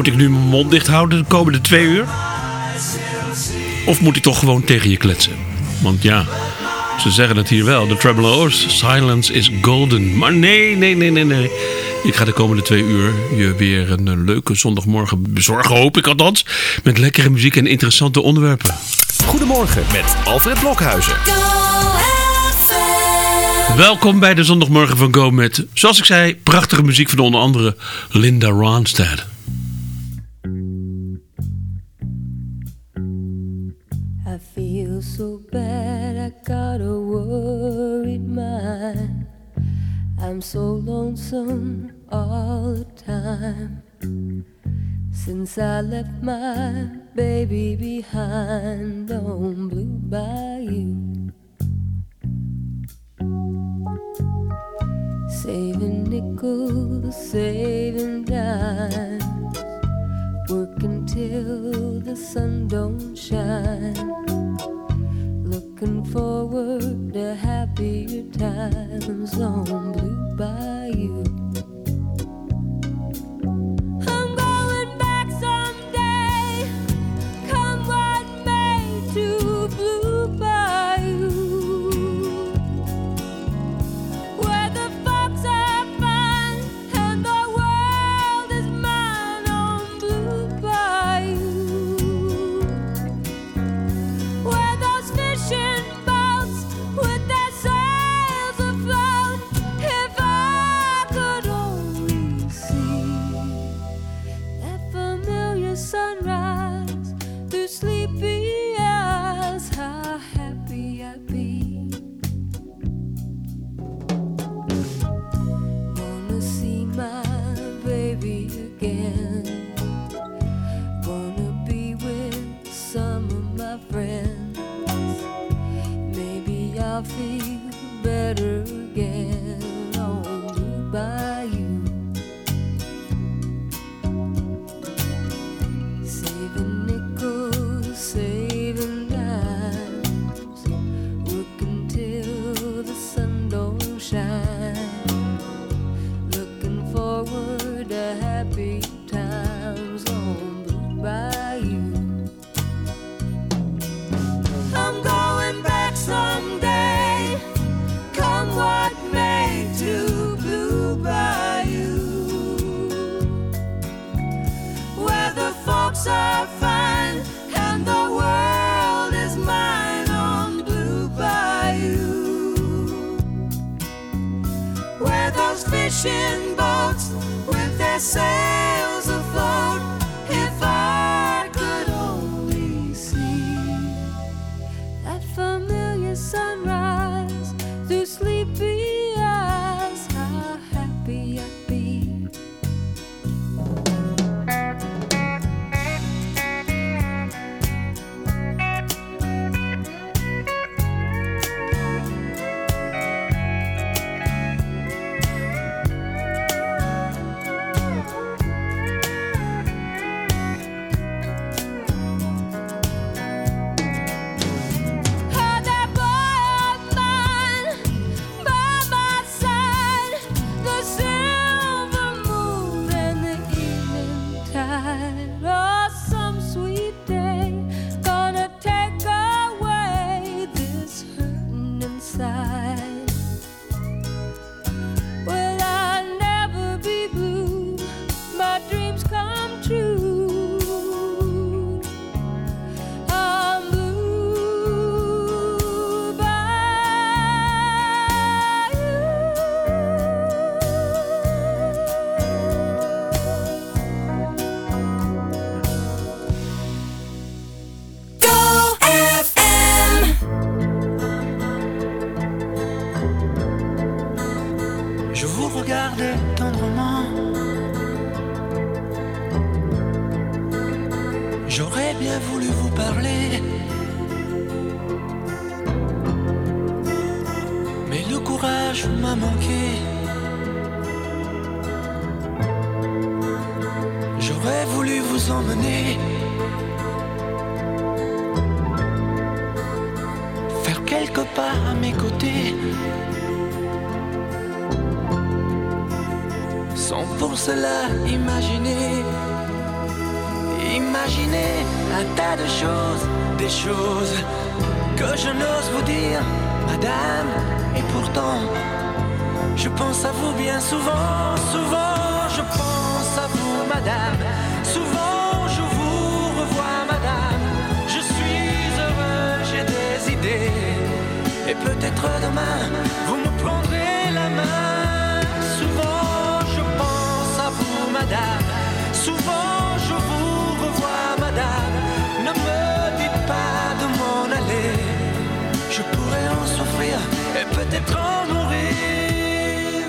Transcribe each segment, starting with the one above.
Moet ik nu mijn mond dicht houden de komende twee uur? Of moet ik toch gewoon tegen je kletsen? Want ja, ze zeggen het hier wel. De Tremolo's, silence is golden. Maar nee, nee, nee, nee, nee. Ik ga de komende twee uur je weer een eh, leuke zondagmorgen bezorgen, hoop ik althans. Met lekkere muziek en interessante onderwerpen. Goedemorgen met Alfred Blokhuizen. Welkom bij de zondagmorgen van Go met, zoals ik zei, prachtige muziek van onder andere Linda Ronstadt. Lonesome all the time. Since I left my baby behind on Blue Bayou. Saving nickels, saving dimes. Working till the sun don't shine. Looking forward to happier times on Blue Bayou. Fishing boats J'aurais voulu vous emmener. Faire quelques pas à mes côtés. Sans pour cela imaginer, imaginer un tas de choses, des choses que je n'ose vous dire, madame. Et pourtant, je pense à vous bien souvent, souvent, je pense madame. Souvent, je vous revois, madame. Je suis heureux, j'ai des idées. Et peut-être demain, vous me prendrez la main. Souvent, je pense à vous, madame. Souvent, je vous revois, madame. Ne me dites pas de m'en aller. Je pourrais en souffrir et peut-être en mourir.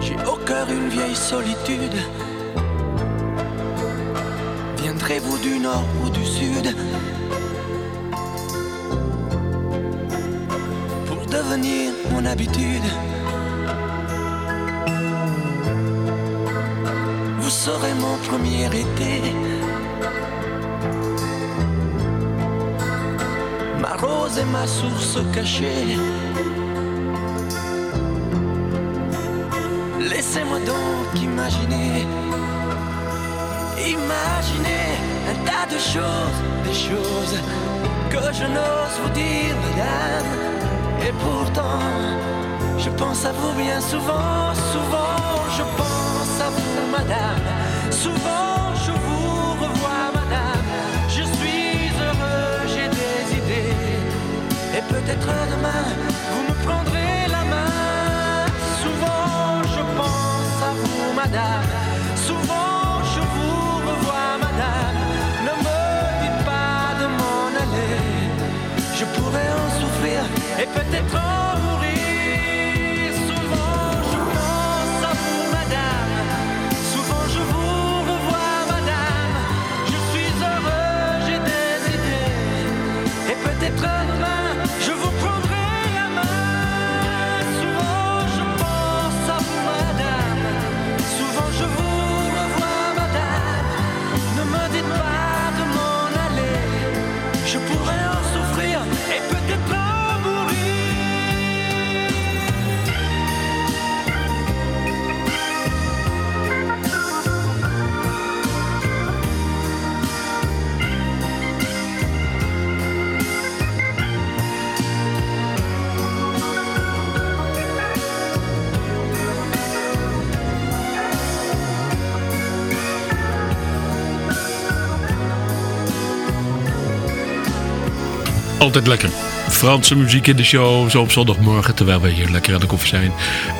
J'ai au cœur une vieille solitude. Viendrez-vous du nord ou du sud? Pour devenir mon habitude? Vous serez mon premier été. Ma rose et ma source cachée. Laissez-moi donc imaginer. Imaginer un tas de choses, des choses que je n'ose vous dire, madame. Et pourtant, je pense à vous bien souvent, souvent, je pense à vous, madame. Souvent, Altijd lekker. Franse muziek in de show. Zo op zondagmorgen, terwijl wij hier lekker aan de koffie zijn.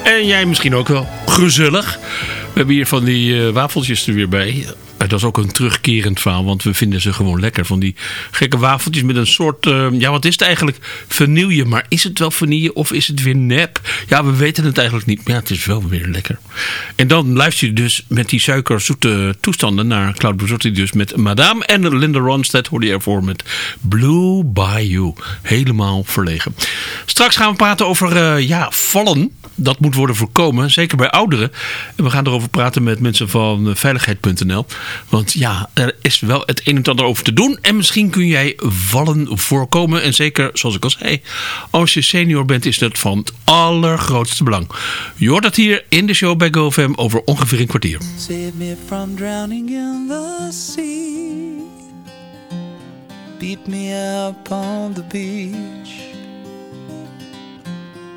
En jij misschien ook wel. Gezellig. We hebben hier van die eh, wafeltjes er weer bij. Dat is ook een terugkerend verhaal, want we vinden ze gewoon lekker. Van die gekke wafeltjes met een soort, eh, ja wat is het eigenlijk? Vanille. Maar is het wel vanille of is het weer nep? Ja, we weten het eigenlijk niet, maar ja, het is wel weer lekker. En dan luister je dus met die suikerzoete toestanden naar Cloud Buzotti dus met Madame. En Linda Ronstadt hoorde je ervoor met Blue Bayou. Helemaal verlegen. Straks gaan we praten over, eh, ja, vallen. Dat moet worden voorkomen, zeker bij ouderen. En we gaan erover praten met mensen van eh, veiligheid.nl. Want ja, er is wel het een en ander over te doen. En misschien kun jij vallen voorkomen. En zeker, zoals ik al zei, als je senior bent is dat van het allergrootste belang. Je hoort dat hier in de show bij GoFam over ongeveer een kwartier. Save me from drowning in the sea. Beat me up on the beach.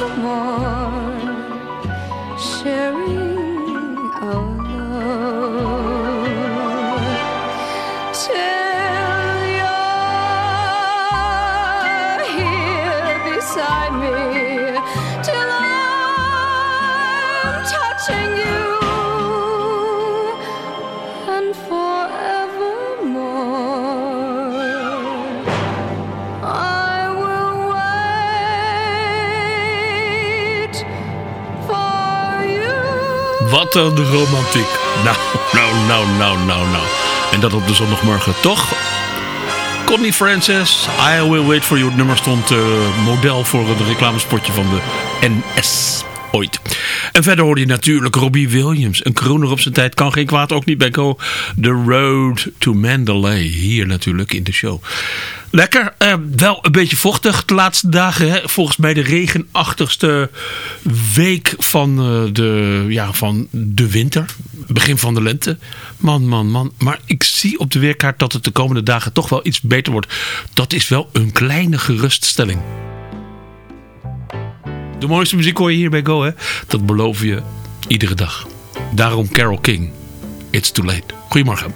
more. Wat een romantiek. Nou, nou, nou, nou, nou, nou. En dat op de zondagmorgen, toch? Connie Francis, I Will Wait For You. Het nummer stond eh, model voor het reclamespotje van de NS. Ooit. En verder hoorde je natuurlijk Robbie Williams. Een kroner op zijn tijd kan geen kwaad, ook niet bij Go. The Road to Mandalay. Hier natuurlijk in de show. Lekker. Eh, wel een beetje vochtig de laatste dagen. Hè? Volgens mij de regenachtigste week van, eh, de, ja, van de winter. Begin van de lente. Man, man, man. Maar ik zie op de weerkaart dat het de komende dagen toch wel iets beter wordt. Dat is wel een kleine geruststelling. De mooiste muziek hoor je hier bij Go, hè? Dat beloof je iedere dag. Daarom Carol King. It's too late. Goedemorgen.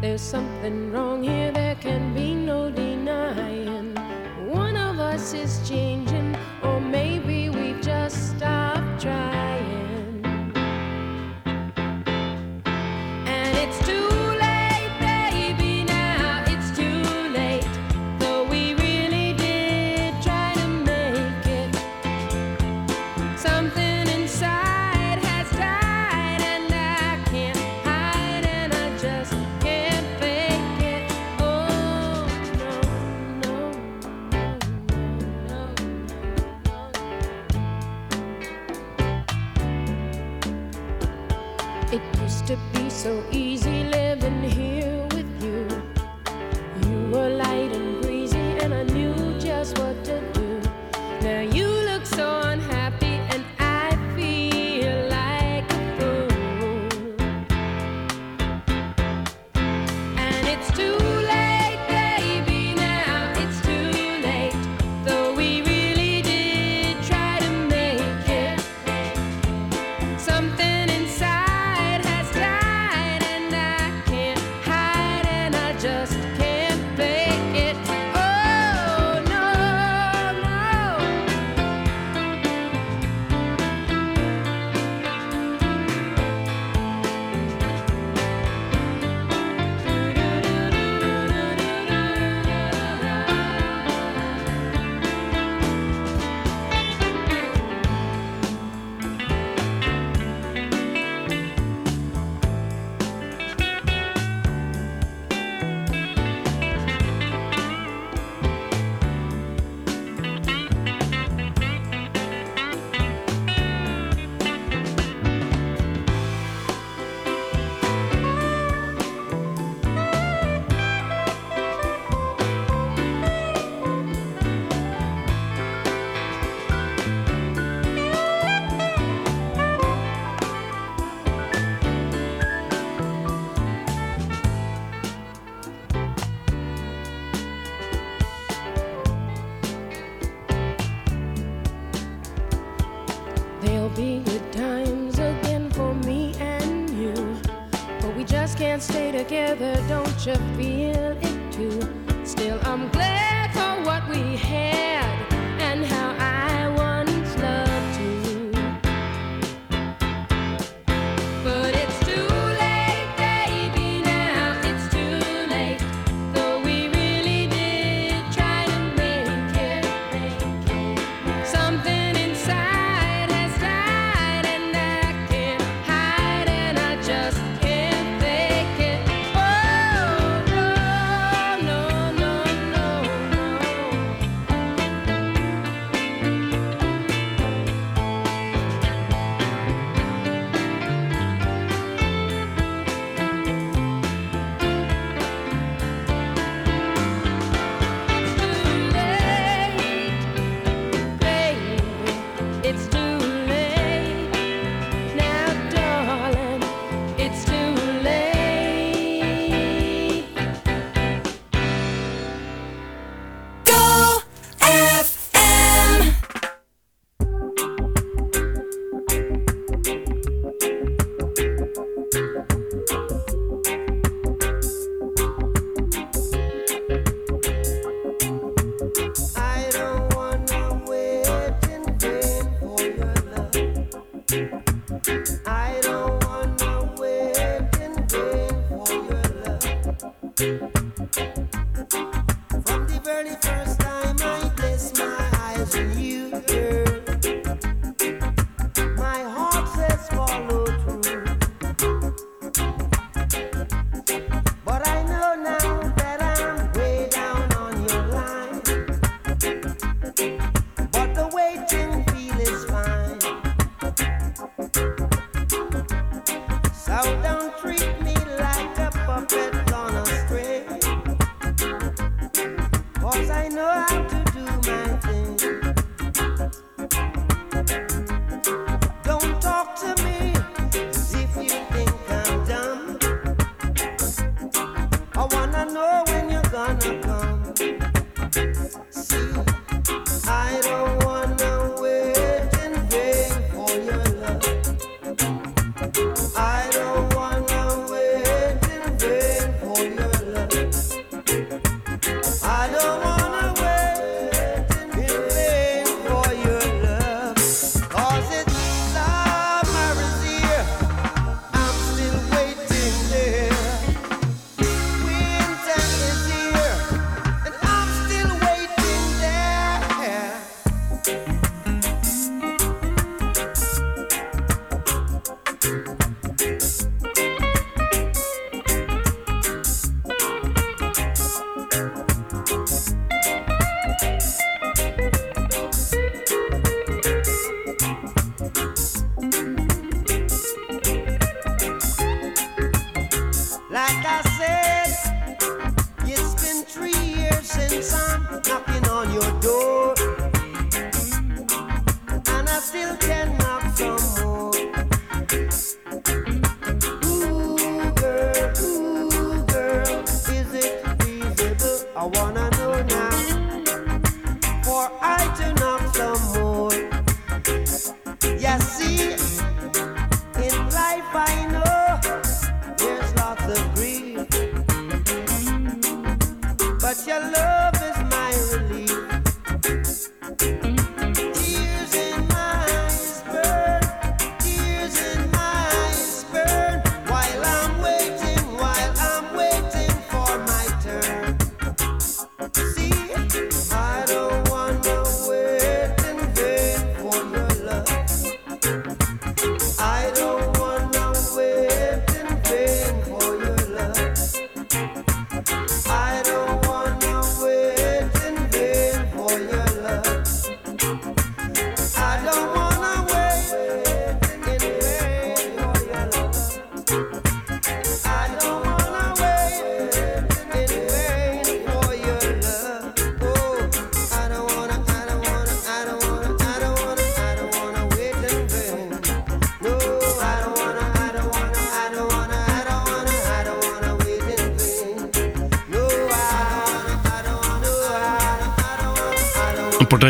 There's something wrong here, there can be no denying. One of us is changing, or maybe we've just stopped trying. And it's too late, baby, now it's too late. Though we really did try to make it. Something inside stay together, don't you feel it too? Still, I'm glad for what we have.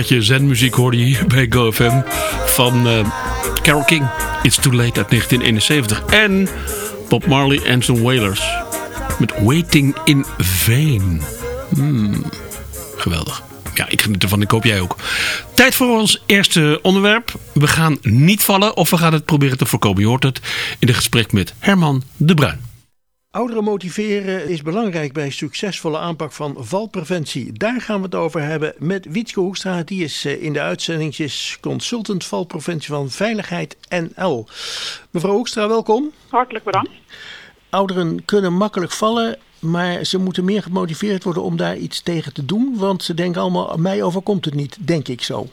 beetje zenmuziek hoorde je hier bij GoFM van uh, Carol King. It's Too Late uit 1971. En Bob Marley en zijn Wailers met Waiting in Vain. Hmm, geweldig. Ja, ik geniet ervan. Ik hoop jij ook. Tijd voor ons eerste onderwerp. We gaan niet vallen of we gaan het proberen te voorkomen. Je hoort het in een gesprek met Herman de Bruin. Ouderen motiveren is belangrijk bij succesvolle aanpak van valpreventie. Daar gaan we het over hebben met Wietske Hoekstra. Die is eh, in de uitzendingjes consultant valpreventie van Veiligheid NL. Mevrouw Hoekstra, welkom. Hartelijk bedankt. Ouderen kunnen makkelijk vallen, maar ze moeten meer gemotiveerd worden om daar iets tegen te doen. Want ze denken allemaal, mij overkomt het niet, denk ik zo.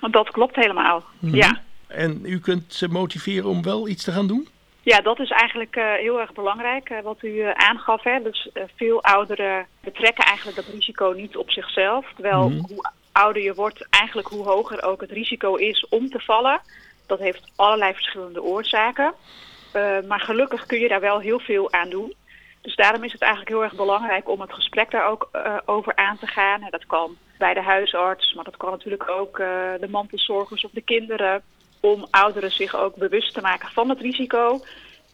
Want dat klopt helemaal. Ja. En u kunt ze motiveren om wel iets te gaan doen? Ja, dat is eigenlijk eh, heel erg belangrijk eh, wat u eh, aangaf. Hè. Dus veel ouderen betrekken eigenlijk dat risico niet op zichzelf. Terwijl hoe ouder je wordt, eigenlijk hoe hoger ook het risico is om te vallen. Dat heeft allerlei verschillende oorzaken. Maar gelukkig kun je daar wel heel veel aan doen. Dus daarom is het eigenlijk heel erg belangrijk om het gesprek daar ook over aan te gaan. En dat kan bij de huisarts, maar dat kan natuurlijk ook de mantelzorgers of de kinderen. Om ouderen zich ook bewust te maken van het risico.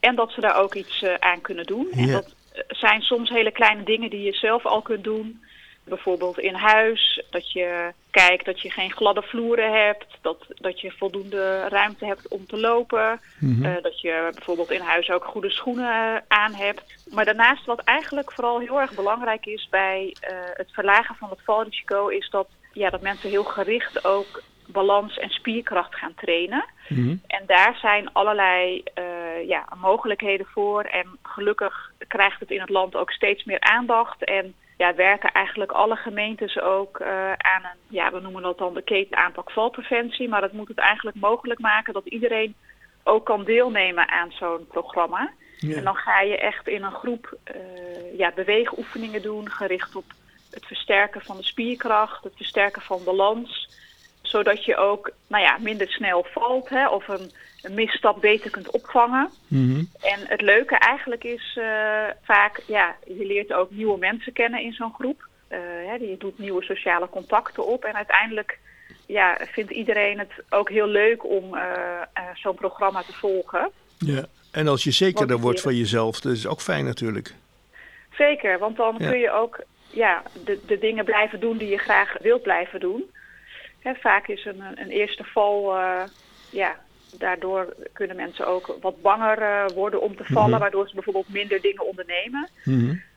En dat ze daar ook iets eh, aan kunnen doen. En dat eh, zijn soms hele kleine dingen die je zelf al kunt doen. Bijvoorbeeld in huis, dat je kijkt dat je geen gladde vloeren hebt, dat, dat je voldoende ruimte hebt om te lopen, eh, dat je bijvoorbeeld in huis ook goede schoenen aan hebt. Maar daarnaast wat eigenlijk vooral heel erg belangrijk is bij het verlagen van het valrisico, is dat, ja, dat mensen heel gericht ook balans en spierkracht gaan trainen. En daar zijn allerlei eh, ja, mogelijkheden voor. En gelukkig krijgt het in het land ook steeds meer aandacht. En ja, werken eigenlijk alle gemeentes ook eh, aan een, ja, we noemen dat dan de ketenaanpak valpreventie. Maar dat moet het eigenlijk mogelijk maken dat iedereen ook kan deelnemen aan zo'n programma. Ja. En dan ga je echt in een groep eh, ja, beweegoefeningen doen, gericht op het versterken van de spierkracht, het versterken van balans zodat je ook nou ja, minder snel valt hè, of een, een misstap beter kunt opvangen. En het leuke eigenlijk is eh, vaak, ja, je leert ook nieuwe mensen kennen in zo'n groep. Eh, hè, je doet nieuwe sociale contacten op en uiteindelijk ja, vindt iedereen het ook heel leuk om eh, zo'n programma te volgen. Ja. En als je zekerder wordt van jezelf, dat is ook fijn natuurlijk. Zeker, want dan Ja. kun je ook ja, de, de dingen blijven doen die je graag wilt blijven doen. Vaak is een, een eerste val, eh, ja, daardoor kunnen mensen ook wat banger eh, worden om te vallen, waardoor ze bijvoorbeeld minder dingen ondernemen.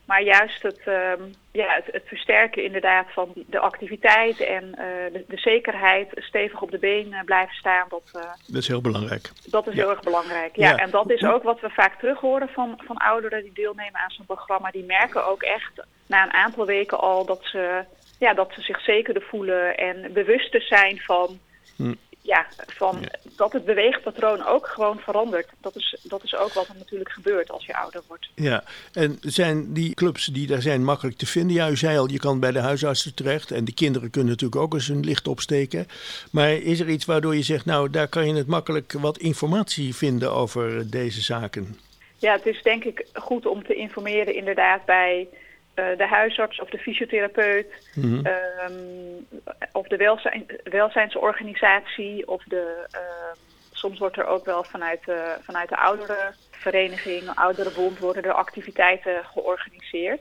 Maar juist het, ehm, ja, het, het versterken inderdaad van de activiteit en eh, de, de zekerheid, stevig op de been blijven staan, dat, Dat is heel belangrijk. dat is Ja. heel erg belangrijk. Ja, Ja. en dat is ook wat we vaak terug horen van, van ouderen die deelnemen aan zo'n programma. Die merken ook echt na een aantal weken al dat ze, ja, dat ze zich zekerder voelen en bewuster zijn van, Hm. ja, van dat het beweegpatroon ook gewoon verandert. Dat is, dat is ook wat er natuurlijk gebeurt als je ouder wordt. Ja, en zijn die clubs die daar zijn makkelijk te vinden? Ja, u zei al, je kan bij de huisartsen terecht. En de kinderen kunnen natuurlijk ook eens hun licht opsteken. Maar is er iets waardoor je zegt, nou, daar kan je het makkelijk wat informatie vinden over deze zaken? Ja, het is denk ik goed om te informeren inderdaad bij de huisarts of de fysiotherapeut ehm, of de welzijn, welzijnsorganisatie of de, ehm, soms wordt er ook wel vanuit de, vanuit de ouderenvereniging, ouderenbond worden er activiteiten georganiseerd.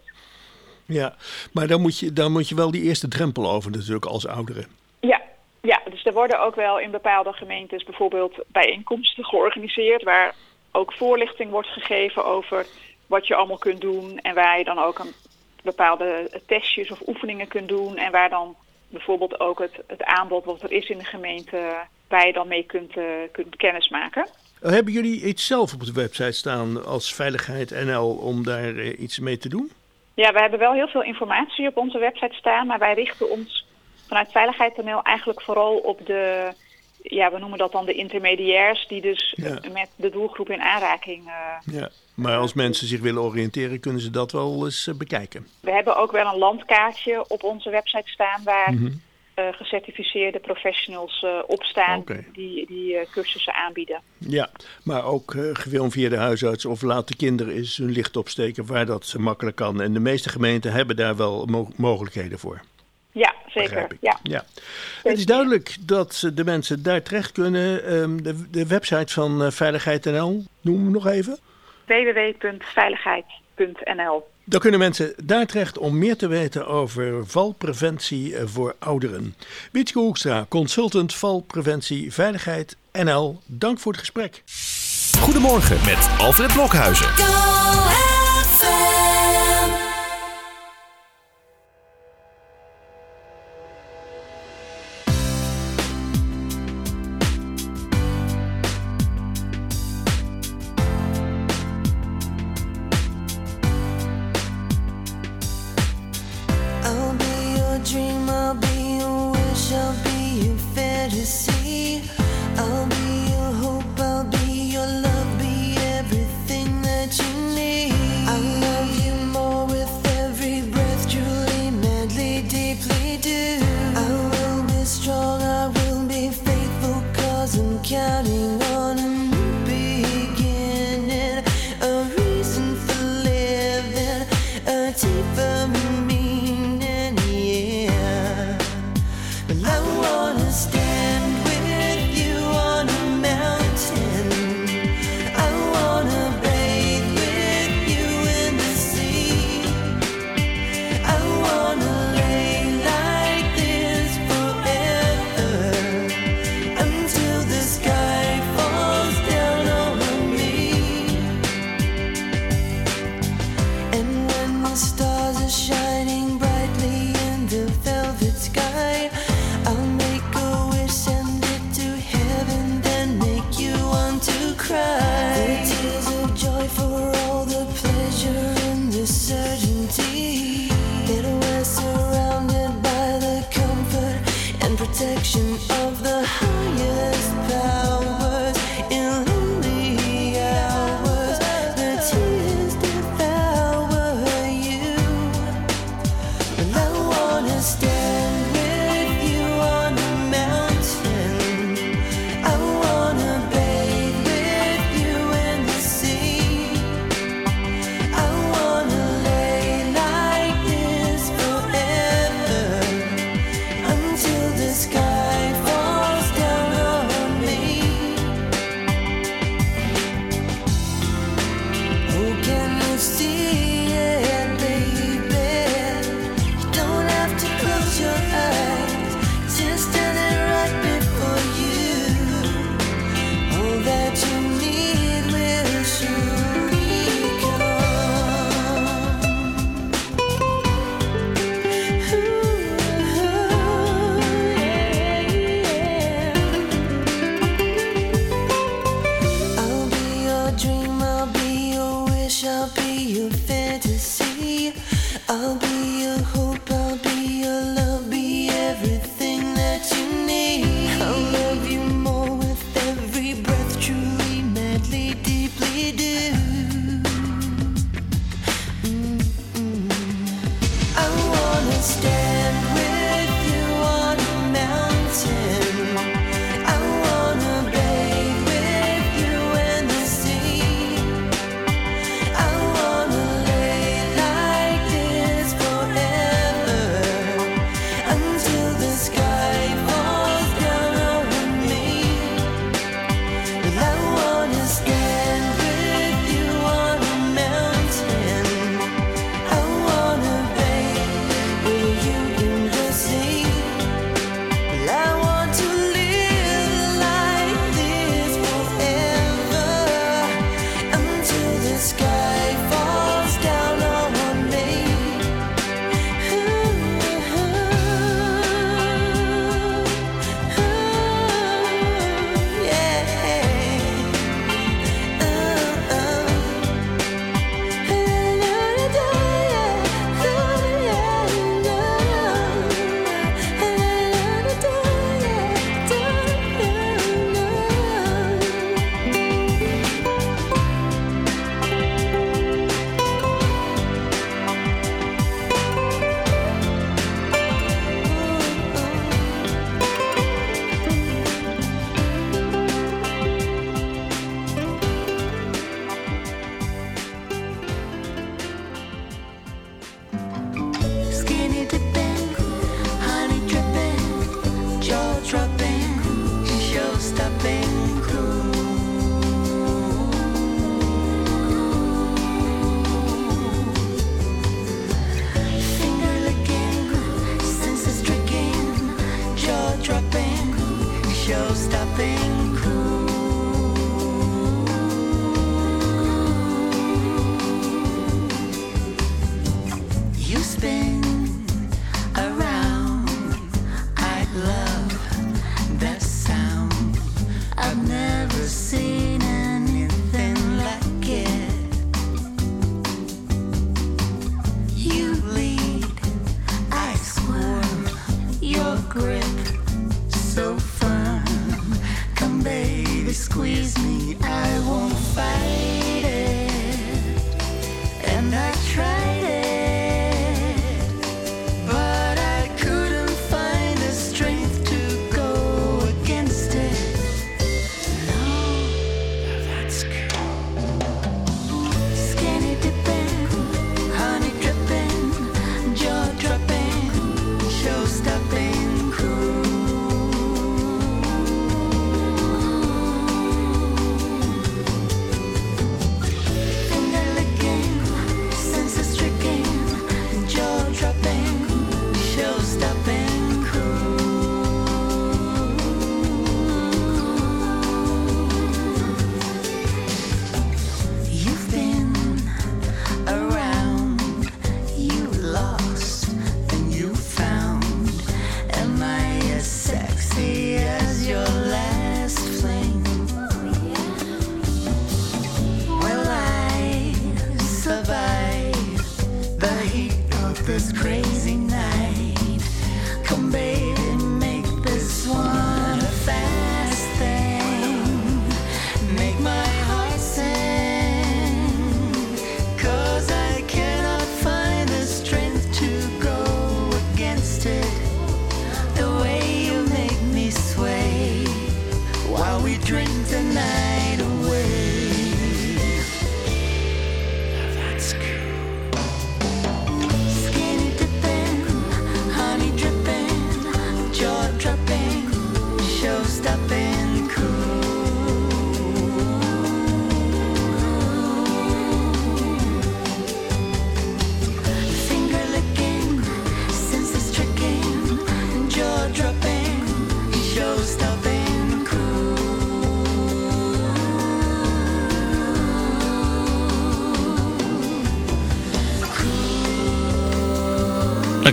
Ja, maar dan moet je, dan moet je wel die eerste drempel over natuurlijk als ouderen. Ja, ja, dus er worden ook wel in bepaalde gemeentes bijvoorbeeld bijeenkomsten georganiseerd waar ook voorlichting wordt gegeven over wat je allemaal kunt doen en waar je dan ook een bepaalde testjes of oefeningen kunt doen en waar dan bijvoorbeeld ook het, het aanbod wat er is in de gemeente waar je dan mee kunt, eh, kunt kennismaken. Hebben jullie iets zelf op de website staan als Veiligheid NL om daar eh, iets mee te doen? Ja, we hebben wel heel veel informatie op onze website staan, maar wij richten ons vanuit Veiligheid.nl eigenlijk vooral op de, ja, we noemen dat dan de intermediairs, die dus Ja. met de doelgroep in aanraking. eh, Ja, maar als mensen zich willen oriënteren, kunnen ze dat wel eens eh, bekijken. we hebben ook wel een landkaartje op onze website staan waar Mhm. eh, gecertificeerde professionals eh, op staan die, die eh, cursussen aanbieden. Ja, maar ook eh, gewoon via de huisarts of laat de kinderen eens hun licht opsteken waar dat makkelijk kan. En de meeste gemeenten hebben daar wel mo- mogelijkheden voor. Ja, Zeker, ja. ja. Het is duidelijk dat de mensen daar terecht kunnen. Ehm, de, de, website van eh, Veiligheid.nl, noem hem nog even. www.veiligheid.nl dan kunnen mensen daar terecht om meer te weten over valpreventie eh, voor ouderen. Wietke Hoekstra, consultant valpreventie Veiligheid NL. Dank voor het gesprek. Goedemorgen met Alfred Blokhuizen.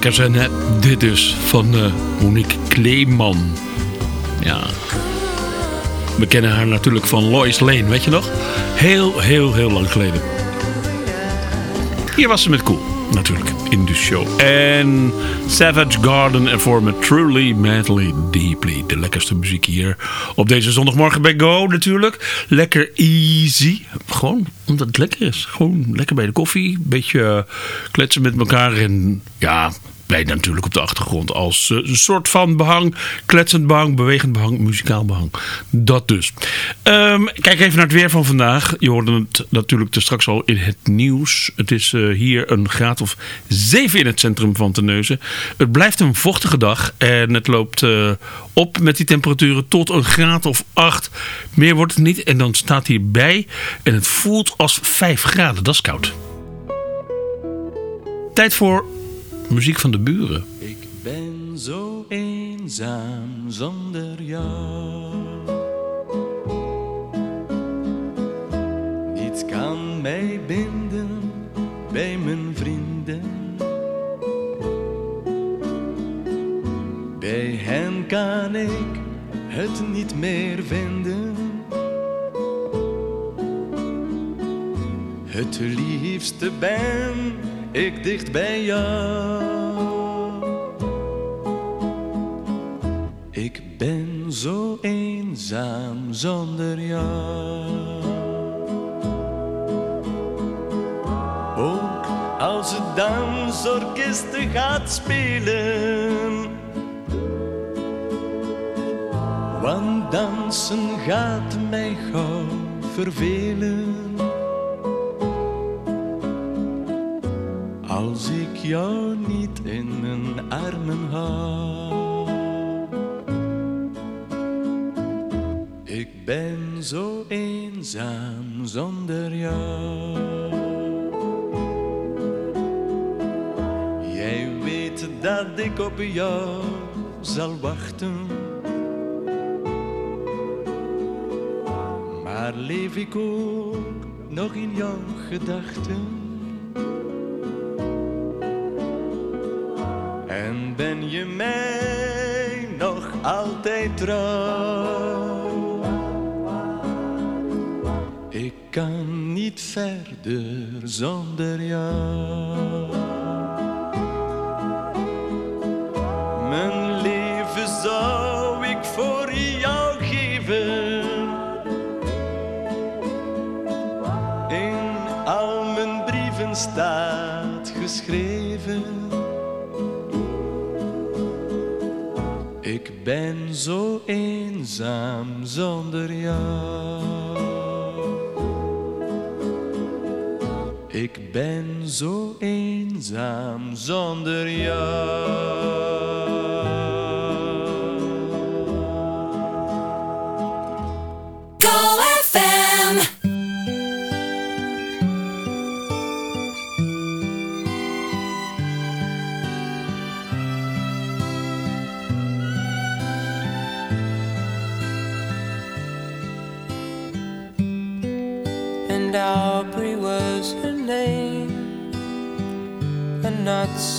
Lekker zijn, hè? Dit dus van eh, Monique Kleeman. Ja. We kennen haar natuurlijk van Lois Lane, weet je nog? Heel, heel, heel lang geleden. Hier was ze met Cool, natuurlijk, in de show. En Savage Garden ervoor met Truly, Madly, Deeply. De lekkerste muziek hier op deze zondagmorgen bij Go natuurlijk. Lekker easy. Gewoon omdat het lekker is. Gewoon lekker bij de koffie. Beetje eh, kletsen met elkaar. En ja, wij natuurlijk op de achtergrond als eh, een soort van behang. Kletsend behang, bewegend behang, muzikaal behang. Dat dus. Ehm, kijk even naar het weer van vandaag. Je hoorde het natuurlijk er straks al in het nieuws. Het is eh, hier een graad of 7 in het centrum van Terneuzen. Het blijft een vochtige dag. En het loopt eh, op met die temperaturen tot een graad of 8. Meer wordt het niet. En dan staat hierbij. En het voelt als 5 graden. Dat is koud. Tijd voor muziek van de buren. Ik ben zo eenzaam zonder jou. Niets kan mij binden bij mijn vrienden. Bij hen kan ik het niet meer vinden. Het liefste ben ik dicht bij jou. Ik ben zo eenzaam zonder jou. Ook als het dansorkest gaat spelen. Want dansen gaat mij gauw vervelen. Als ik jou niet in mijn armen hou. Ik ben zo eenzaam zonder jou. Jij weet dat ik op jou zal wachten. Maar leef ik ook nog in jouw gedachten? Trouw? kan niet verder zonder jou. Mijn leven zou ik voor jou geven. In al mijn brieven staat geschreven. Ik ben zo eenzaam zonder jou. Ik ben zo eenzaam zonder jou.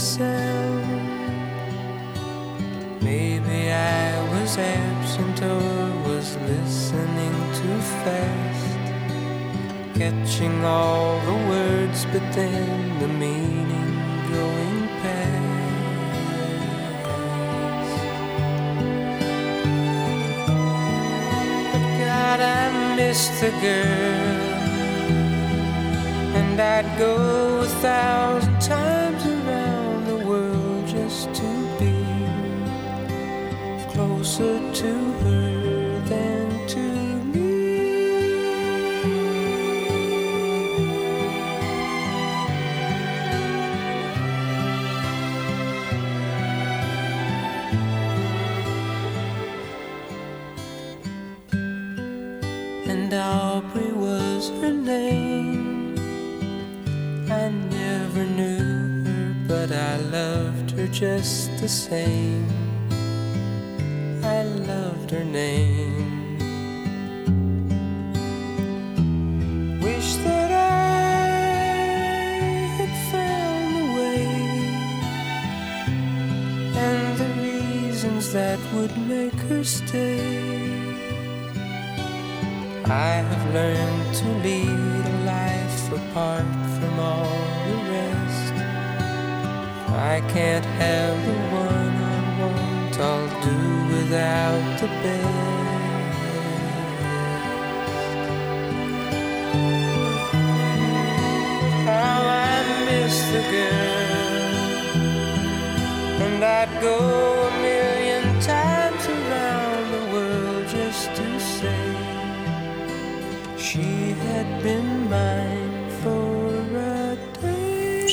Sound. Maybe I was absent or was listening too fast, catching all the words, but then the meaning going past. But God, I miss the girl, and I'd go a thousand times same.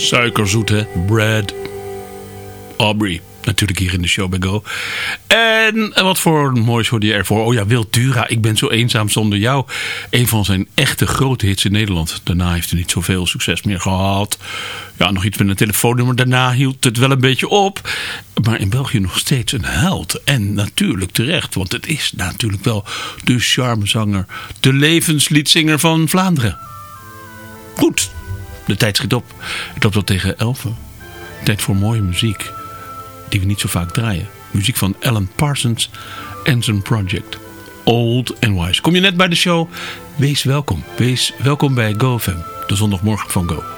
Day. Suikerzoet, hè? Brad. Aubrey. Natuurlijk hier in de show bij. En wat voor moois hoorde je ervoor? Oh ja, Wildura. Ik ben zo eenzaam zonder jou. Een van zijn echte grote hits in Nederland. Daarna heeft hij niet zoveel succes meer gehad. Ja, nog iets met een telefoonnummer. Daarna hield het wel een beetje op. Maar in België nog steeds een held. En natuurlijk terecht. Want het is natuurlijk wel de charmezanger. De levensliedzinger van Vlaanderen. Goed. De tijd schiet op. Het loopt al tegen 11. Tijd voor mooie muziek. Die we niet zo vaak draaien. Muziek van Alan Parsons en zijn project. Old and Wise. Kom je net bij de show? Wees welkom. Wees welkom bij GoFam. De zondagmorgen van Go.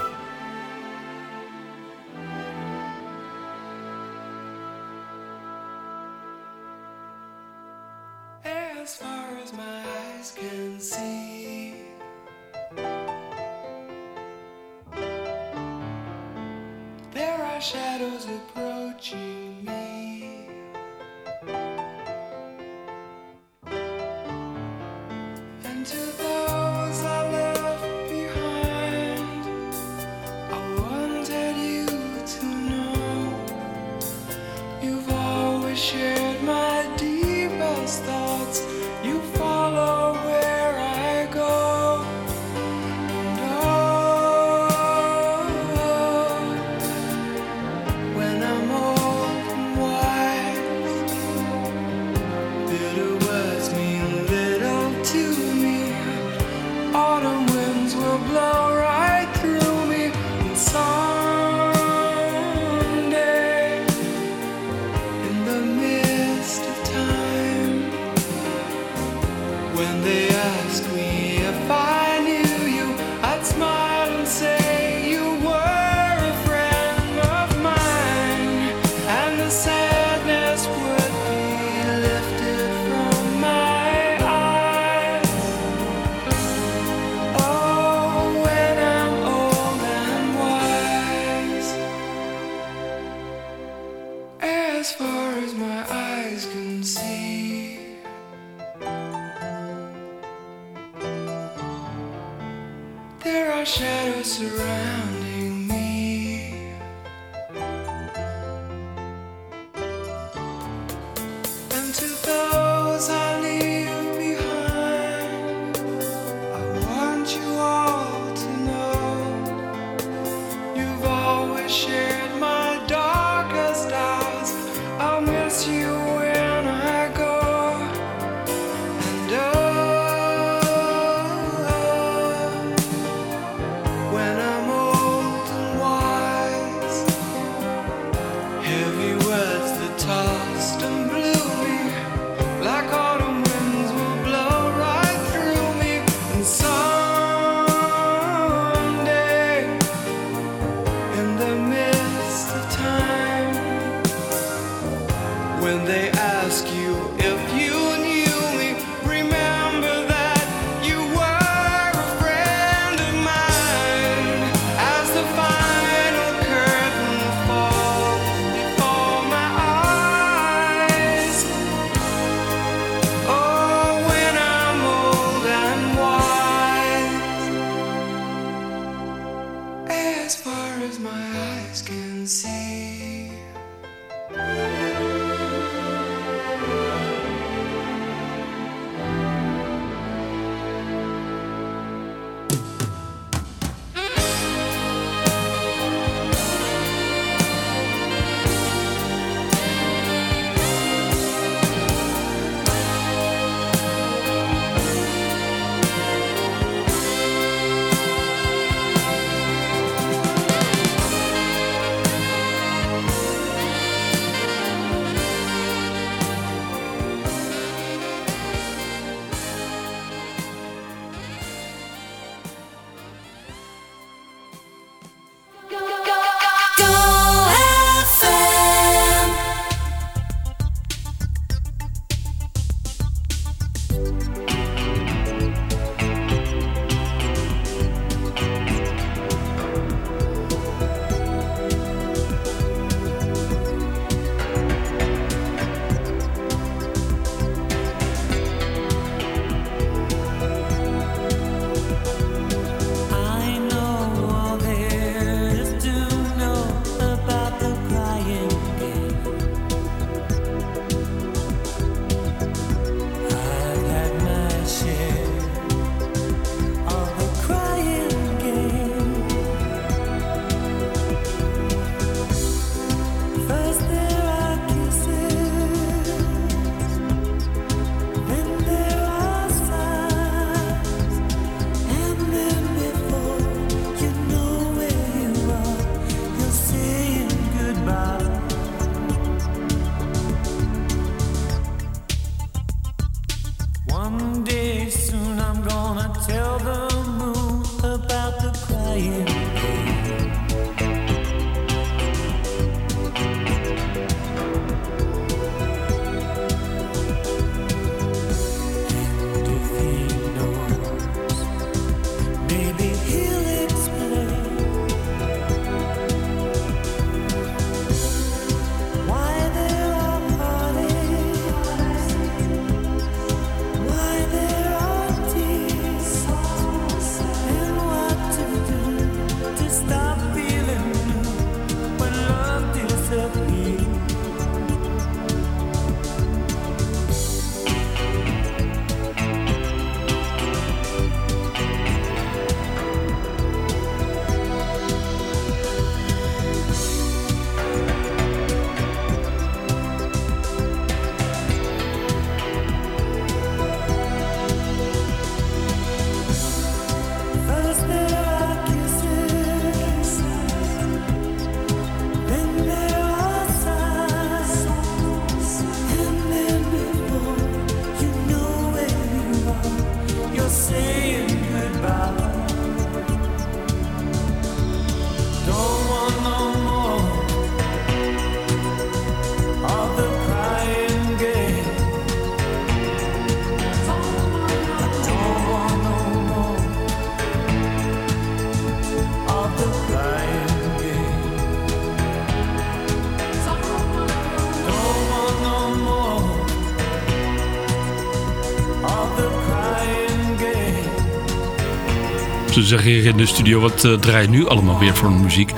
Ze zeggen hier in de studio, wat uh, draai je nu allemaal weer voor muziek?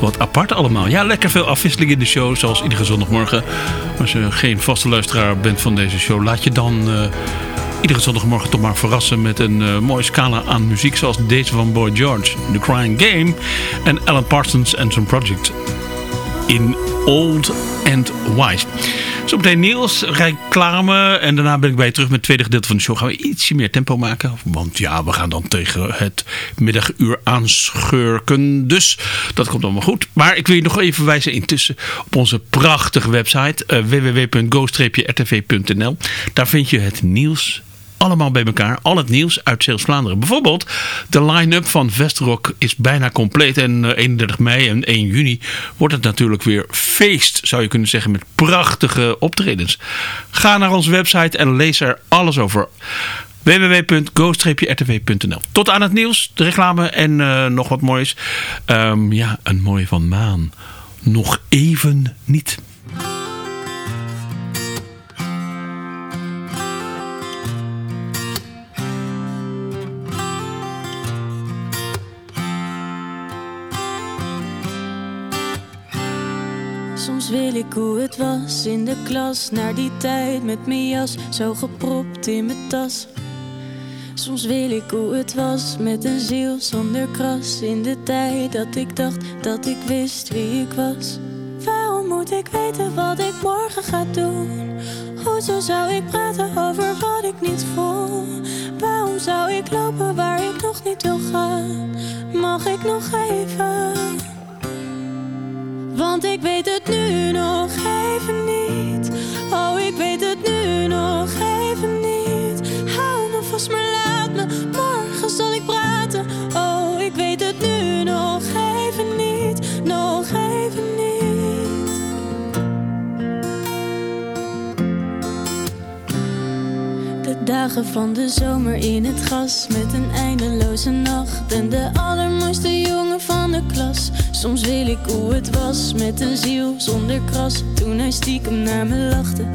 Wat apart allemaal. Ja, lekker veel afwisseling in de show, zoals iedere zondagmorgen. Als je geen vaste luisteraar bent van deze show, laat je dan uh, iedere zondagmorgen toch maar verrassen met een uh, mooie scala aan muziek. Zoals deze van Boy George, The Crying Game en Alan Parsons and Some Project in Old and Wise. Zometeen Niels, reclame. En daarna ben ik bij je terug met het tweede gedeelte van de show. Gaan we ietsje meer tempo maken. Want ja, we gaan dan tegen het middaguur aanschurken. Dus dat komt allemaal goed. Maar ik wil je nog even wijzen intussen op onze prachtige website. Uh, www.go-rtv.nl Daar vind je het nieuws allemaal bij elkaar. Al het nieuws uit Zeeuws-Vlaanderen. Bijvoorbeeld de line-up van Vestrock is bijna compleet. En uh, 31 mei en 1 juni wordt het natuurlijk weer feest. Zou je kunnen zeggen met prachtige optredens. Ga naar onze website en lees er alles over www.go-rtv.nl Tot aan het nieuws, de reclame en uh, nog wat moois. Um, ja, een mooi van Maan. Nog even niet. Soms wil ik hoe het was in de klas, naar die tijd met mijn jas, zo gepropt in mijn tas. Soms wil ik hoe het was met een ziel zonder kras, in de tijd dat ik dacht dat ik wist wie ik was. Waarom moet ik weten wat ik morgen ga doen? Hoezo zou ik praten over wat ik niet voel? Waarom zou ik lopen waar ik nog niet wil gaan? Mag ik nog even? Want ik weet het nu nog even niet. Oh, ik weet het nu nog even niet. Hou me vast, maar laat me. Morgen zal ik praten. Oh, ik weet het nu nog even niet. Nog even niet. De dagen van de zomer in het gras met een eindeloze nacht en de allermooiste jongen van de klas. Soms wil ik hoe het was met een ziel zonder kras toen hij stiekem naar me lachte.